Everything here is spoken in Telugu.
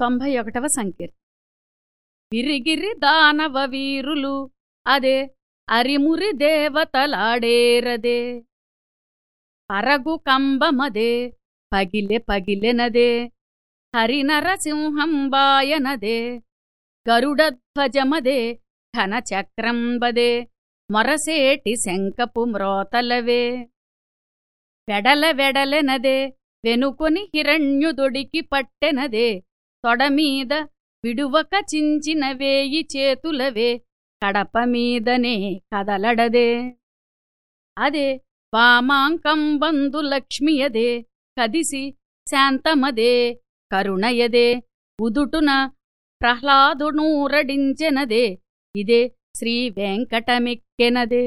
తొంభై ఒకటవ సంకీర్తి విరిగిరి దానవ వీరులు అదే అరిమురి దేవతలాడేరదే. పరగు కంబమదే పగిలె పగిలెనదే హరినరసింహంబాయనదే గరుడధ్వజమదే ఘనచక్రంబదే మొరసేటి శంకపు మ్రోతలవే. వెడల వెడలెనదే వెనుకొని హిరణ్యుదొడికి పట్టెనదే తొడమీద విడువక చించిన వేయి చేతులవే కడపమీదనే కదలడదే. అదే వామాంకంబందు లక్ష్మియదే కదిసి శాంతమదే కరుణయదే ఉదుటున ప్రహ్లాదునూరడించెనదే ఇదే శ్రీవెంకటమిక్కెనదే